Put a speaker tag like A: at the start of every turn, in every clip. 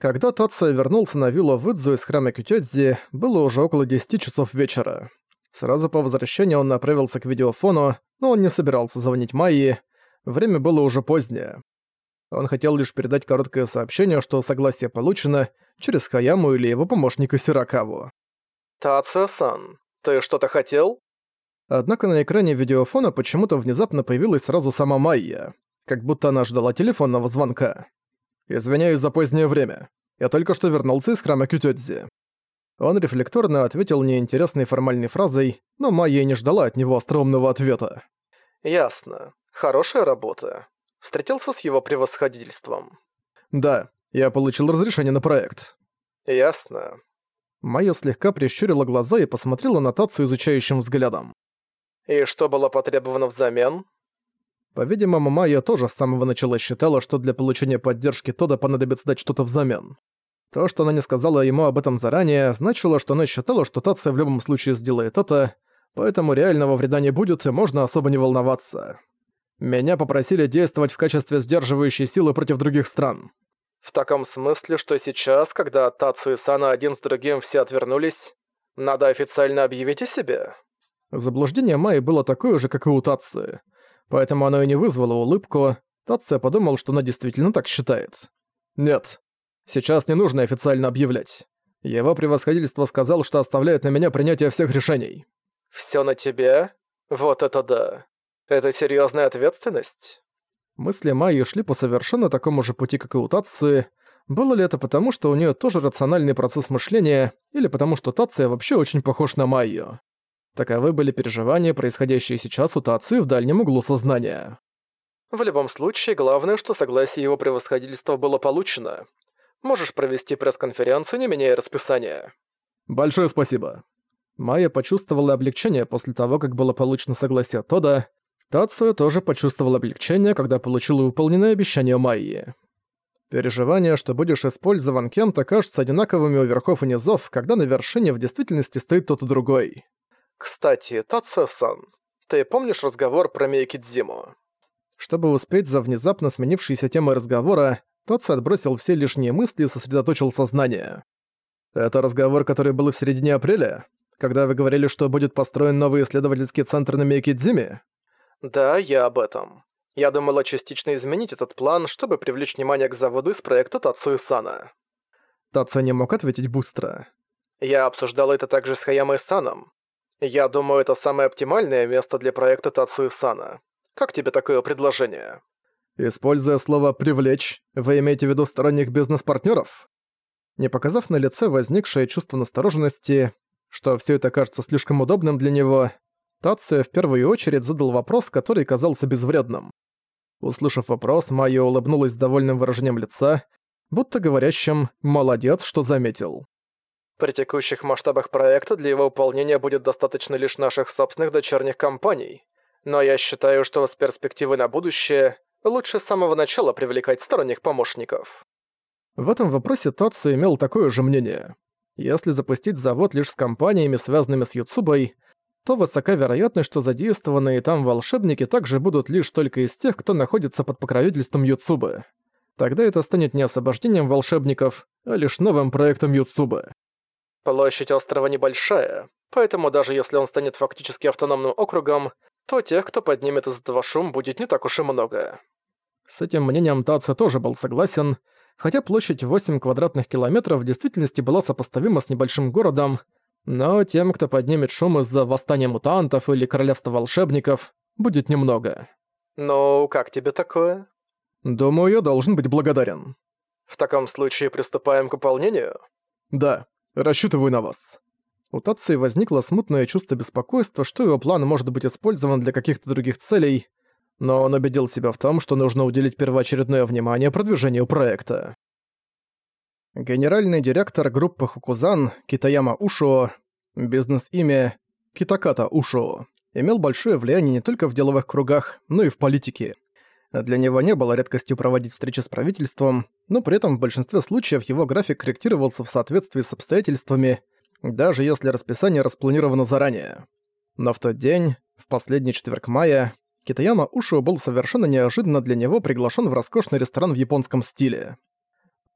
A: Когда Тация вернулся на виллу Выдзу из храма Кютёдзи, было уже около 10 часов вечера. Сразу по возвращению он направился к видеофону, но он не собирался звонить Майи. Время было уже позднее. Он хотел лишь передать короткое сообщение, что согласие получено, через Хаяму или его помощника Сиракаву. «Тацио-сан, ты что-то хотел?» Однако на экране видеофона почему-то внезапно появилась сразу сама Майя, как будто она ждала телефонного звонка. «Извиняюсь за позднее время. Я только что вернулся из храма Кютёдзи». Он рефлекторно ответил неинтересной формальной фразой, но Майя не ждала от него остроумного ответа. «Ясно. Хорошая работа. Встретился с его превосходительством». «Да, я получил разрешение на проект». «Ясно». Майя слегка прищурила глаза и посмотрела на Тацию изучающим взглядом. «И что было потребовано взамен?» По-видимому, Майя тоже с самого начала считала, что для получения поддержки Тода понадобится дать что-то взамен. То, что она не сказала ему об этом заранее, значило, что она считала, что Тация в любом случае сделает это, поэтому реального вреда не будет и можно особо не волноваться. Меня попросили действовать в качестве сдерживающей силы против других стран. В таком смысле, что сейчас, когда Тацу и Сана один с другим все отвернулись, надо официально объявить о себе? Заблуждение Майи было такое же, как и у Тацию поэтому оно и не вызвало улыбку. Тация подумал, что она действительно так считает. Нет, сейчас не нужно официально объявлять. Его превосходительство сказал, что оставляет на меня принятие всех решений. Всё на тебе? Вот это да. Это серьёзная ответственность? Мысли Майи шли по совершенно такому же пути, как и у Тации. Было ли это потому, что у неё тоже рациональный процесс мышления, или потому что Тация вообще очень похож на Майю? Таковы были переживания, происходящие сейчас у Тацию в дальнем углу сознания. В любом случае, главное, что согласие его превосходительства было получено. Можешь провести пресс-конференцию, не меняя расписание. Большое спасибо. Майя почувствовала облегчение после того, как было получено согласие Тода. Тацию тоже почувствовал облегчение, когда получил выполненное обещание Майи. Переживания, что будешь использован кем-то, кажутся одинаковыми у верхов и низов, когда на вершине в действительности стоит кто-то другой. «Кстати, Тацио-сан, ты помнишь разговор про Мейкидзиму?» Чтобы успеть за внезапно сменившейся темой разговора, Тацу отбросил все лишние мысли и сосредоточил сознание. «Это разговор, который был в середине апреля? Когда вы говорили, что будет построен новый исследовательский центр на Мейкидзиме?» «Да, я об этом. Я думала частично изменить этот план, чтобы привлечь внимание к заводу из проекта Тацуи-сана». Тацу не мог ответить быстро. «Я обсуждал это также с Хаямой-саном. Я думаю, это самое оптимальное место для проекта Тацуи-сана. Как тебе такое предложение? Используя слово «привлечь», вы имеете в виду сторонних бизнес-партнеров? Не показав на лице возникшее чувство настороженности, что все это кажется слишком удобным для него, Тацуя в первую очередь задал вопрос, который казался безвредным. Услышав вопрос, Майя улыбнулась с довольным выражением лица, будто говорящим «молодец, что заметил». При текущих масштабах проекта для его выполнения будет достаточно лишь наших собственных дочерних компаний. Но я считаю, что с перспективы на будущее лучше с самого начала привлекать сторонних помощников. В этом вопросе Татсу имел такое же мнение. Если запустить завод лишь с компаниями, связанными с Юцубой, то высока вероятность, что задействованные там волшебники также будут лишь только из тех, кто находится под покровительством Юцубы. Тогда это станет не освобождением волшебников, а лишь новым проектом Юцубы. Площадь острова небольшая, поэтому даже если он станет фактически автономным округом, то тех, кто поднимет из этого шум, будет не так уж и много. С этим мнением Таци тоже был согласен, хотя площадь 8 квадратных километров в действительности была сопоставима с небольшим городом, но тем, кто поднимет шум из-за восстания мутантов или королевства волшебников, будет немного. «Ну, как тебе такое?» «Думаю, я должен быть благодарен». «В таком случае приступаем к выполнению?» «Да. Рассчитываю на вас». У Тации возникло смутное чувство беспокойства, что его план может быть использован для каких-то других целей, но он убедил себя в том, что нужно уделить первоочередное внимание продвижению проекта. Генеральный директор группы Хукузан Китаяма Ушо, бизнес-имя Китаката Ушо, имел большое влияние не только в деловых кругах, но и в политике. Для него не было редкостью проводить встречи с правительством, но при этом в большинстве случаев его график корректировался в соответствии с обстоятельствами, даже если расписание распланировано заранее. Но в тот день, в последний четверг мая, Китаяма Ушио был совершенно неожиданно для него приглашен в роскошный ресторан в японском стиле.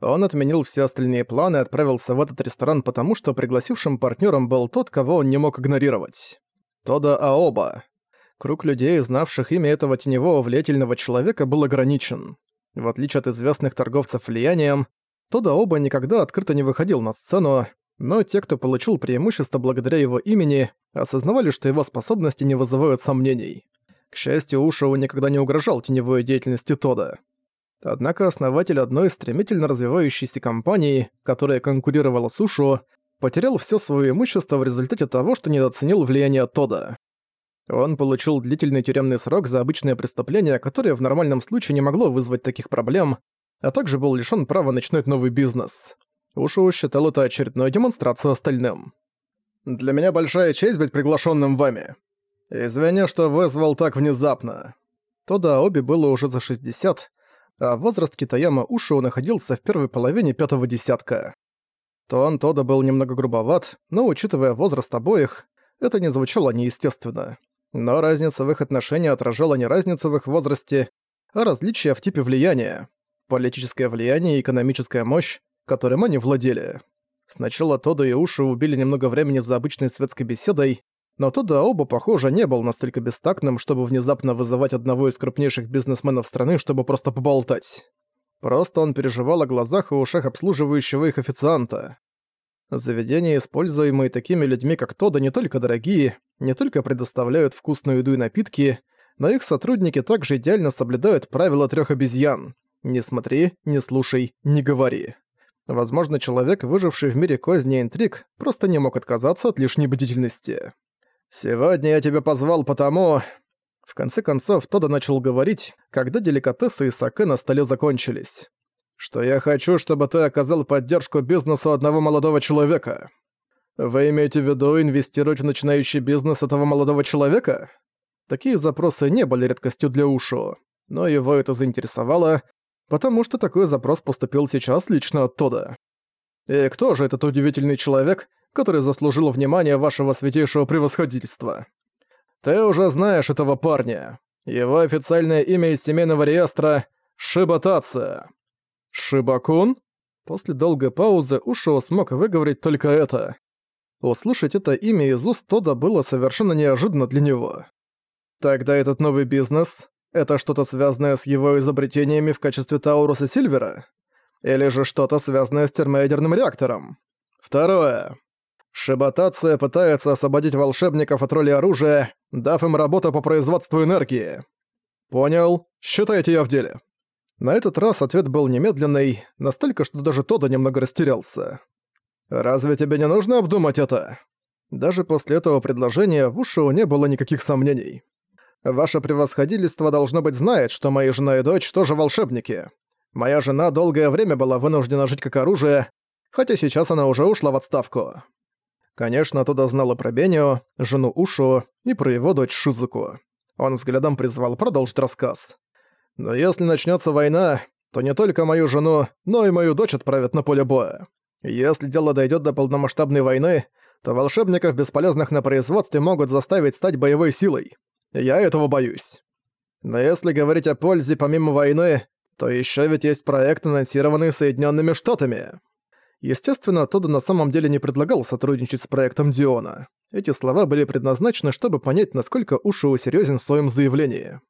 A: Он отменил все остальные планы и отправился в этот ресторан, потому что пригласившим партнером был тот, кого он не мог игнорировать. Тода Аоба. Круг людей, знавших имя этого теневого влиятельного человека, был ограничен. В отличие от известных торговцев влиянием, Тода Оба никогда открыто не выходил на сцену, но те, кто получил преимущество благодаря его имени, осознавали, что его способности не вызывают сомнений. К счастью, Ушоу никогда не угрожал теневой деятельности Тода. Однако основатель одной стремительно развивающейся компании, которая конкурировала с Ушу, потерял все свое имущество в результате того, что недооценил влияние Тода. Он получил длительный тюремный срок за обычное преступление, которое в нормальном случае не могло вызвать таких проблем, а также был лишён права начинать новый бизнес. Ушу считал это очередной демонстрацией остальным. «Для меня большая честь быть приглашенным вами. Извини, что вызвал так внезапно». Тода Оби было уже за 60, а возраст Китаяма Ушио находился в первой половине пятого десятка. Тон Тода был немного грубоват, но, учитывая возраст обоих, это не звучало неестественно. Но разница в их отношении отражала не разницу в их возрасте, а различия в типе влияния. Политическое влияние и экономическая мощь, которым они владели. Сначала Тода и Уши убили немного времени за обычной светской беседой, но Тода оба, похоже, не был настолько бестактным, чтобы внезапно вызывать одного из крупнейших бизнесменов страны, чтобы просто поболтать. Просто он переживал о глазах и ушах обслуживающего их официанта. Заведения, используемые такими людьми, как Тода, не только дорогие, не только предоставляют вкусную еду и напитки, но их сотрудники также идеально соблюдают правила трех обезьян. Не смотри, не слушай, не говори. Возможно, человек, выживший в мире козни и интриг, просто не мог отказаться от лишней бдительности. «Сегодня я тебя позвал потому...» В конце концов, Тода начал говорить, когда деликатесы и саке на столе закончились. «Что я хочу, чтобы ты оказал поддержку бизнесу одного молодого человека. Вы имеете в виду инвестировать в начинающий бизнес этого молодого человека?» Такие запросы не были редкостью для Ушу, но его это заинтересовало, потому что такой запрос поступил сейчас лично оттуда. «И кто же этот удивительный человек, который заслужил внимание вашего святейшего превосходительства?» Ты уже знаешь этого парня. Его официальное имя из семейного реестра — Шибатация. Шибакун? После долгой паузы Ушио смог выговорить только это. Услышать это имя из уст Тода было совершенно неожиданно для него. Тогда этот новый бизнес — это что-то связанное с его изобретениями в качестве Тауруса Сильвера? Или же что-то связанное с термоядерным реактором? Второе. Шибатация пытается освободить волшебников от роли оружия, дав им работу по производству энергии. Понял, считайте я в деле. На этот раз ответ был немедленный, настолько, что даже Тодо немного растерялся. «Разве тебе не нужно обдумать это?» Даже после этого предложения в Ушио не было никаких сомнений. «Ваше превосходительство должно быть знает, что моя жена и дочь тоже волшебники. Моя жена долгое время была вынуждена жить как оружие, хотя сейчас она уже ушла в отставку. Конечно, Тодо знала про Бенио, жену Ушу и про его дочь Шизуку. Он взглядом призвал продолжить рассказ. «Но если начнется война, то не только мою жену, но и мою дочь отправят на поле боя. Если дело дойдет до полномасштабной войны, то волшебников, бесполезных на производстве, могут заставить стать боевой силой. Я этого боюсь. Но если говорить о пользе помимо войны, то еще ведь есть проект, анонсированный Соединенными Штатами. Естественно, Тодда на самом деле не предлагал сотрудничать с проектом Диона. Эти слова были предназначены, чтобы понять, насколько Ушио серьезен в своем заявлении.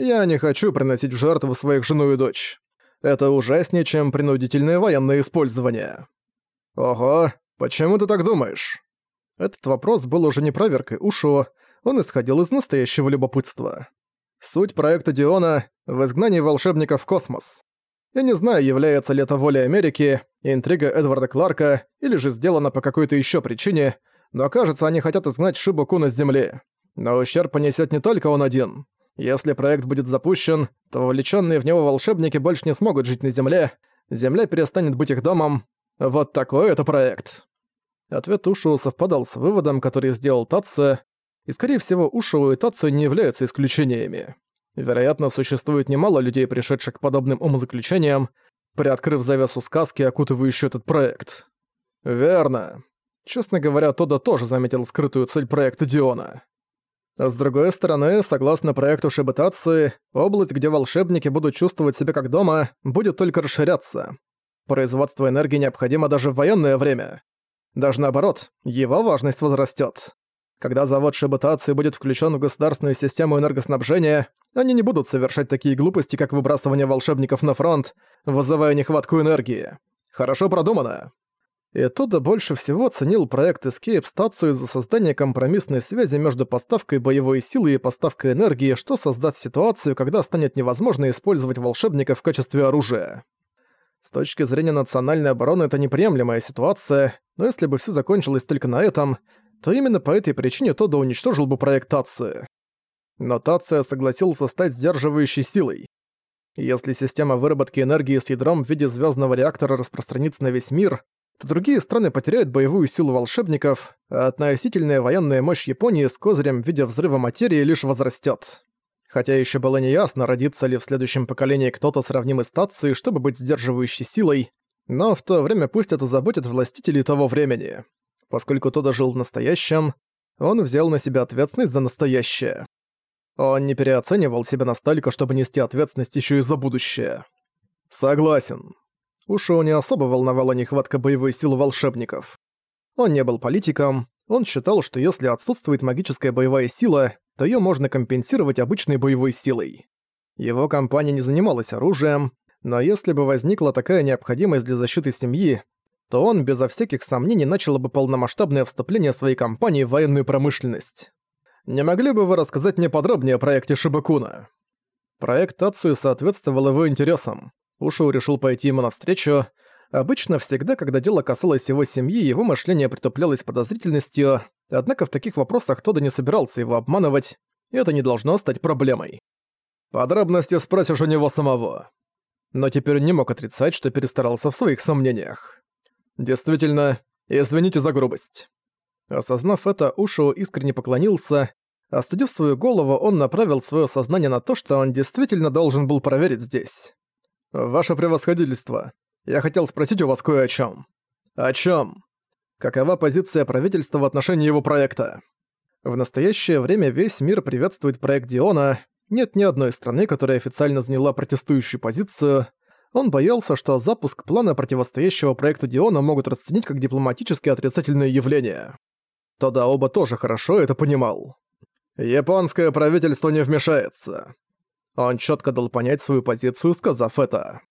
A: «Я не хочу приносить в жертву своих жену и дочь. Это ужаснее, чем принудительное военное использование». «Ого, почему ты так думаешь?» Этот вопрос был уже не проверкой Ушио, он исходил из настоящего любопытства. Суть проекта Диона — в изгнании волшебников в космос. Я не знаю, является ли это волей Америки, интрига Эдварда Кларка или же сделана по какой-то еще причине, но кажется, они хотят изгнать Шибукуна с Земли. Но ущерб понесет не только он один. Если проект будет запущен, то вовлеченные в него волшебники больше не смогут жить на Земле, Земля перестанет быть их домом. Вот такой это проект. Ответ Ушио совпадал с выводом, который сделал Татсо, и, скорее всего, Ушио и Татсо не являются исключениями. Вероятно, существует немало людей, пришедших к подобным умозаключениям, приоткрыв завесу сказки, окутывающую этот проект. Верно. Честно говоря, Тодда тоже заметил скрытую цель проекта Диона. С другой стороны, согласно проекту Шибетации, область, где волшебники будут чувствовать себя как дома, будет только расширяться. Производство энергии необходимо даже в военное время. Даже наоборот, его важность возрастет. Когда завод Шибутации будет включен в государственную систему энергоснабжения, они не будут совершать такие глупости, как выбрасывание волшебников на фронт, вызывая нехватку энергии. Хорошо продумано. И Тодда больше всего ценил проект Escape стацию за создание компромиссной связи между поставкой боевой силы и поставкой энергии, что создаст ситуацию, когда станет невозможно использовать волшебников в качестве оружия. С точки зрения национальной обороны это неприемлемая ситуация, но если бы все закончилось только на этом, то именно по этой причине Тодда уничтожил бы проект Тация. Но Тация согласился стать сдерживающей силой. Если система выработки энергии с ядром в виде звездного реактора распространится на весь мир, то другие страны потеряют боевую силу волшебников, а относительная военная мощь Японии с козырем в виде взрыва материи лишь возрастет. Хотя еще было неясно, родится ли в следующем поколении кто-то сравнимый с Тацией, чтобы быть сдерживающей силой, но в то время пусть это заботит властителей того времени. Поскольку Тодо жил в настоящем, он взял на себя ответственность за настоящее. Он не переоценивал себя настолько, чтобы нести ответственность еще и за будущее. Согласен. Ушо не особо волновала нехватка боевой силы волшебников. Он не был политиком, он считал, что если отсутствует магическая боевая сила, то её можно компенсировать обычной боевой силой. Его компания не занималась оружием, но если бы возникла такая необходимость для защиты семьи, то он безо всяких сомнений начал бы полномасштабное вступление своей компании в военную промышленность. Не могли бы вы рассказать мне подробнее о проекте Шибакуна? Проект Тацию соответствовал его интересам. Ушоу решил пойти ему навстречу. Обычно всегда, когда дело касалось его семьи, его мышление притуплялось подозрительностью, однако в таких вопросах Тодда не собирался его обманывать, и это не должно стать проблемой. Подробности спросишь у него самого. Но теперь не мог отрицать, что перестарался в своих сомнениях. Действительно, извините за грубость. Осознав это, Ушо искренне поклонился. Остудив свою голову, он направил свое сознание на то, что он действительно должен был проверить здесь. «Ваше превосходительство, я хотел спросить у вас кое о чем. «О чем? Какова позиция правительства в отношении его проекта?» В настоящее время весь мир приветствует проект Диона, нет ни одной страны, которая официально заняла протестующую позицию. Он боялся, что запуск плана противостоящего проекту Диона могут расценить как дипломатически отрицательное явление. Тогда оба тоже хорошо это понимал. Японское правительство не вмешается. Он четко дал понять свою позицию, сказав это.